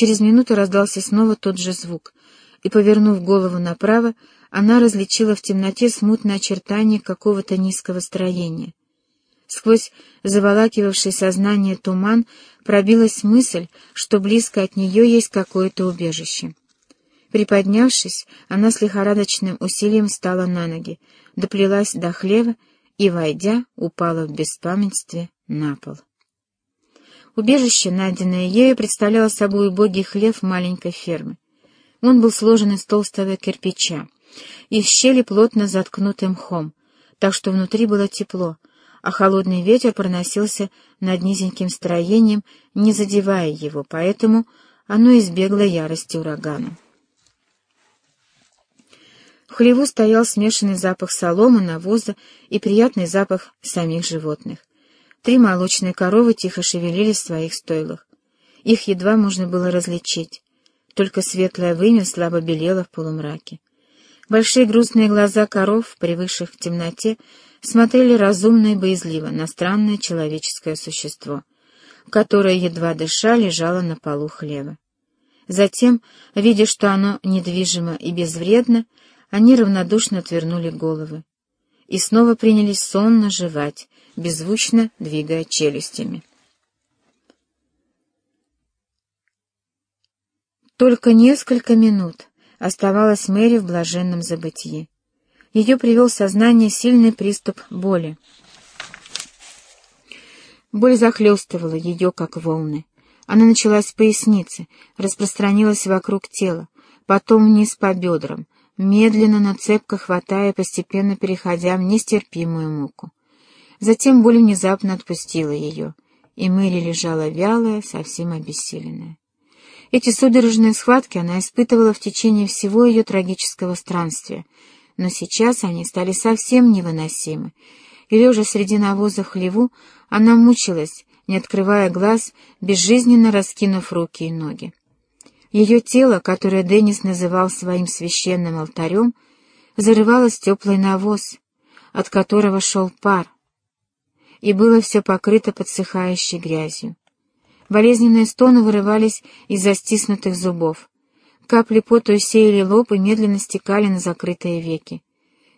Через минуту раздался снова тот же звук, и, повернув голову направо, она различила в темноте смутное очертание какого-то низкого строения. Сквозь заволакивавший сознание туман пробилась мысль, что близко от нее есть какое-то убежище. Приподнявшись, она с лихорадочным усилием встала на ноги, доплелась до хлева и, войдя, упала в беспамятстве на пол. Убежище, найденное ею, представляло собой убогий хлев маленькой фермы. Он был сложен из толстого кирпича, и в щели плотно заткнуты мхом, так что внутри было тепло, а холодный ветер проносился над низеньким строением, не задевая его, поэтому оно избегло ярости урагана. В хлеву стоял смешанный запах соломы, навоза и приятный запах самих животных. Три молочные коровы тихо шевелились в своих стойлах. Их едва можно было различить. Только светлое вымя слабо белело в полумраке. Большие грустные глаза коров, привыкших в темноте, смотрели разумно и боязливо на странное человеческое существо, которое, едва дыша, лежало на полу хлеба. Затем, видя, что оно недвижимо и безвредно, они равнодушно отвернули головы и снова принялись сонно жевать, беззвучно двигая челюстями. Только несколько минут оставалась Мэри в блаженном забытии. Ее привел в сознание сильный приступ боли. Боль захлестывала ее, как волны. Она началась с поясницы, распространилась вокруг тела, потом вниз по бедрам, медленно, но цепко хватая, постепенно переходя в нестерпимую муку. Затем боль внезапно отпустила ее, и Мэри лежала вялая, совсем обессиленная. Эти судорожные схватки она испытывала в течение всего ее трагического странствия, но сейчас они стали совсем невыносимы, и, лежа среди навоза хлеву, она мучилась, не открывая глаз, безжизненно раскинув руки и ноги. Ее тело, которое Деннис называл своим священным алтарем, зарывалось теплый навоз, от которого шел пар, и было все покрыто подсыхающей грязью. Болезненные стоны вырывались из застиснутых зубов. Капли пота усеяли лоб и медленно стекали на закрытые веки.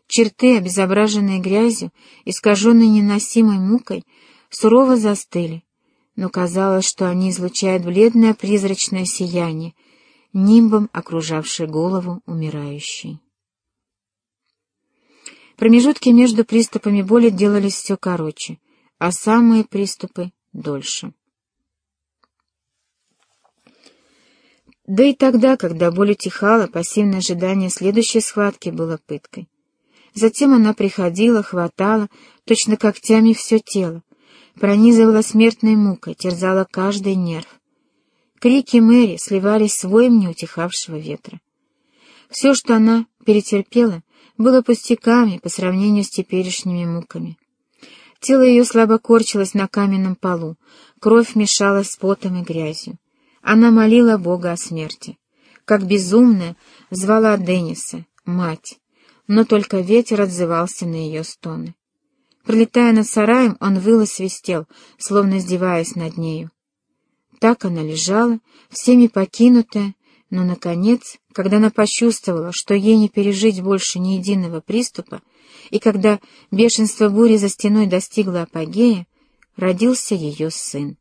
Черты, обезображенные грязью, искаженные неносимой мукой, сурово застыли, но казалось, что они излучают бледное призрачное сияние, нимбом окружавшее голову умирающей. Промежутки между приступами боли делались все короче, а самые приступы — дольше. Да и тогда, когда боль утихала, пассивное ожидание следующей схватки было пыткой. Затем она приходила, хватала, точно когтями все тело, пронизывала смертной мукой, терзала каждый нерв. Крики Мэри сливались с воем неутихавшего ветра. Все, что она перетерпела, было пустяками по сравнению с теперешними муками. Тело ее слабо корчилось на каменном полу, кровь мешалась с потом и грязью. Она молила Бога о смерти. Как безумная звала Денниса, мать, но только ветер отзывался на ее стоны. Пролетая над сараем, он выл свистел, словно издеваясь над нею. Так она лежала, всеми покинутая, но, наконец, когда она почувствовала, что ей не пережить больше ни единого приступа, и когда бешенство бури за стеной достигло апогея, родился ее сын.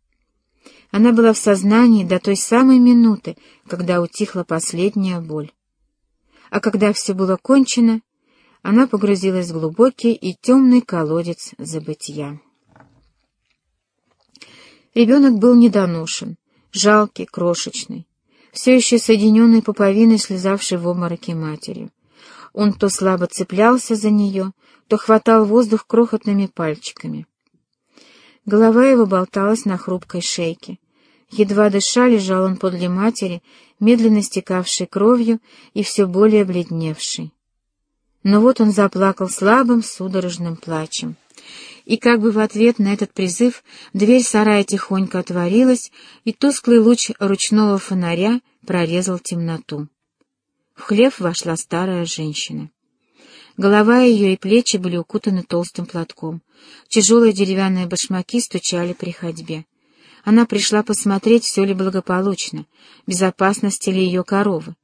Она была в сознании до той самой минуты, когда утихла последняя боль. А когда все было кончено, она погрузилась в глубокий и темный колодец забытья. Ребенок был недоношен, жалкий, крошечный, все еще соединенный пуповиной, слезавшей в обмороке матери. Он то слабо цеплялся за нее, то хватал воздух крохотными пальчиками. Голова его болталась на хрупкой шейке. Едва дыша, лежал он подле матери, медленно стекавшей кровью и все более бледневший. Но вот он заплакал слабым, судорожным плачем. И как бы в ответ на этот призыв дверь сарая тихонько отворилась, и тусклый луч ручного фонаря прорезал темноту. В хлев вошла старая женщина. Голова ее и плечи были укутаны толстым платком. Тяжелые деревянные башмаки стучали при ходьбе. Она пришла посмотреть, все ли благополучно, безопасности ли ее коровы.